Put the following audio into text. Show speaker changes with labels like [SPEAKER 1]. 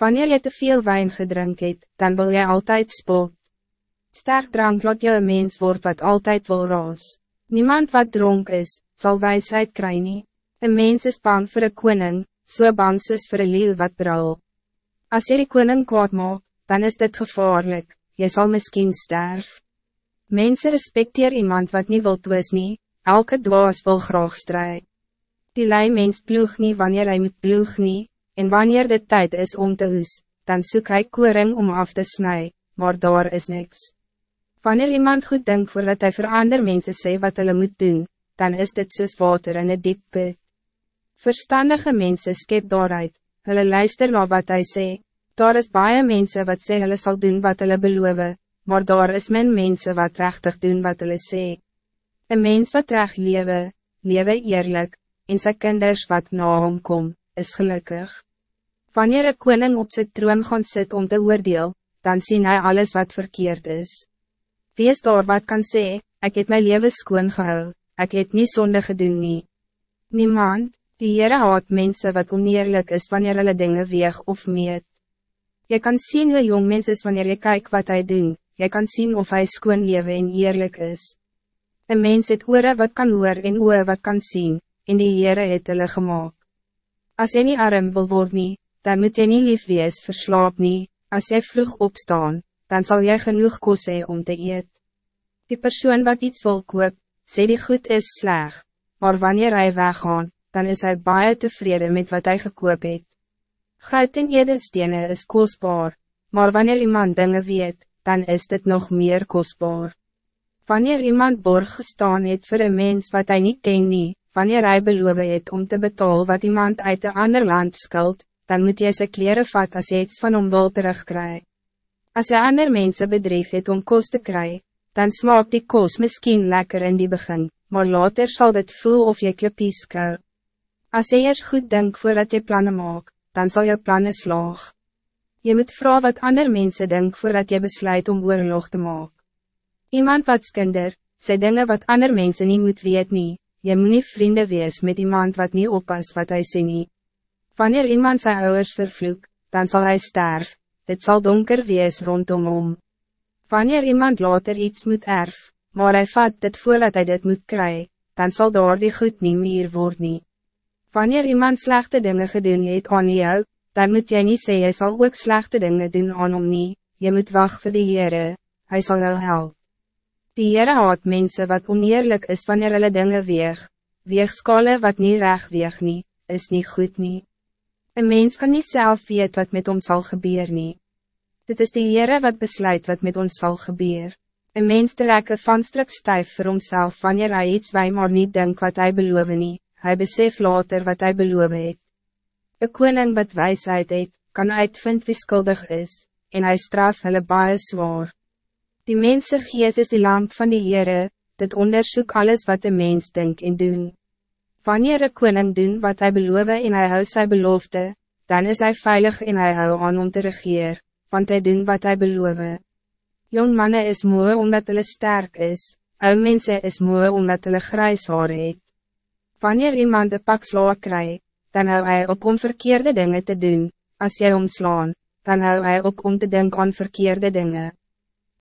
[SPEAKER 1] Wanneer je te veel wijn gedrink het, dan wil jij altijd spot. Sterk drank laat jou een mens word wat altijd wil raas. Niemand wat dronk is, zal wijsheid krijgen. nie. Een mens is bang voor een koning, so bang soos voor een leeuw wat brouw. Als je die koning kwaad maak, dan is dit gevaarlijk, je zal misschien sterf. Mensen respecteer iemand wat niet wil twis nie, elke dwaas wil graag strijd. Die lei mens ploeg nie wanneer hij moet ploeg nie, en wanneer de tijd is om te hoes, dan zoek hij koring om af te snijden, maar daar is niks. Wanneer iemand goed denkt voordat hij voor andere mensen sê wat hulle moet doen, dan is dit soos water in een diep put. Verstandige mensen skep daaruit, hulle luister na wat hij sê, daar is baie mensen wat sê hulle sal doen wat hulle beloof, maar daar is men mensen wat rechtig doen wat hulle sê. Een mens wat recht lewe, lewe eerlijk, en sy kinders wat na hom kom, is gelukkig. Wanneer een koning op zijn troon gaan sit om te oordeel, dan zien hij alles wat verkeerd is. Wie is daar wat kan sê, ik heb mijn leven skoon gehou, ik het niet zonde gedoen nie. Niemand, die Heere haat mensen wat oneerlijk is wanneer hulle dingen weeg of meet. Je kan zien hoe jong mens is wanneer je kijkt wat hij doen, je kan zien of hij skoon leven en eerlijk is. Een mens het oore wat kan hoor en oor wat kan zien, en die Heere het hulle gemaakt. Als je niet arm wil worden, dan moet je niet lief wees verslaap nie, as jy vroeg opstaan, dan zal jy genoeg kos hee om te eet. Die persoon wat iets wil koop, sê die goed is sleg, maar wanneer hij weggaan, dan is hij baie tevreden met wat hij gekoop het. Goud en edelstene is kostbaar, maar wanneer iemand dingen weet, dan is dit nog meer kostbaar. Wanneer iemand borg gestaan het voor een mens wat hij niet ken nie, wanneer hij beloof het om te betalen wat iemand uit een ander land skuld, dan moet jy sy kleren vat as jy iets van hom wil terugkry. As jy ander mense bedreef het om kost te kry, dan smaakt die kost misschien lekker in die begin, maar later zal dit voel of jy klippies kou. As jy eers goed denk voordat jy plannen maak, dan zal je plannen slaag. Je moet vragen wat ander mensen denk voordat je besluit om oorlog te maken. Iemand wat skinder, sê dinge wat ander mensen niet moet weet nie, je moet niet vrienden wees met iemand wat niet oppas wat hij sê nie. Wanneer iemand zijn ouders vervloek, dan zal hij sterven. dit zal donker wees rondom hom. Wanneer iemand later iets moet erf, maar hij vat dit voordat hij dit moet krijgen, dan zal daar die goed niet meer worden. Wanneer iemand slechte dingen gedoen het aan jou, dan moet jy niet zeggen, jy sal ook slechte dingen doen aan hom nie, jy moet wachten voor die Heere, hy sal jou help. Die Heere haat mensen wat oneerlijk is wanneer hulle dinge weeg, weegskale wat niet recht weeg nie, is niet goed nie. Een mens kan niet zelf weet wat met ons zal gebeuren. nie. Dit is de Heere wat besluit wat met ons zal gebeuren. Een mens trekke van strak stijf voor homself wanneer hij iets wij maar niet denkt wat hij beloof nie, hij besef later wat hij beloof het. Een koning wat wijsheid het, kan uitvind wie skuldig is, en hij straf hulle baie zwaar. Die mense gees is die lamp van die Heere, dit onderzoek alles wat de mens denkt en doen. Wanneer een koning doen wat hij beloof en hij hou sy belofte, dan is hij veilig en hij hou aan om te regeer, want hij doen wat hij beloof. Jong mannen is mooi omdat hulle sterk is, ou mense is mooi omdat hulle grijs haar het. Wanneer iemand een pak sla kry, dan hou hij op om verkeerde dingen te doen, als jy omslaan, dan hou hij op om te denken aan verkeerde dingen.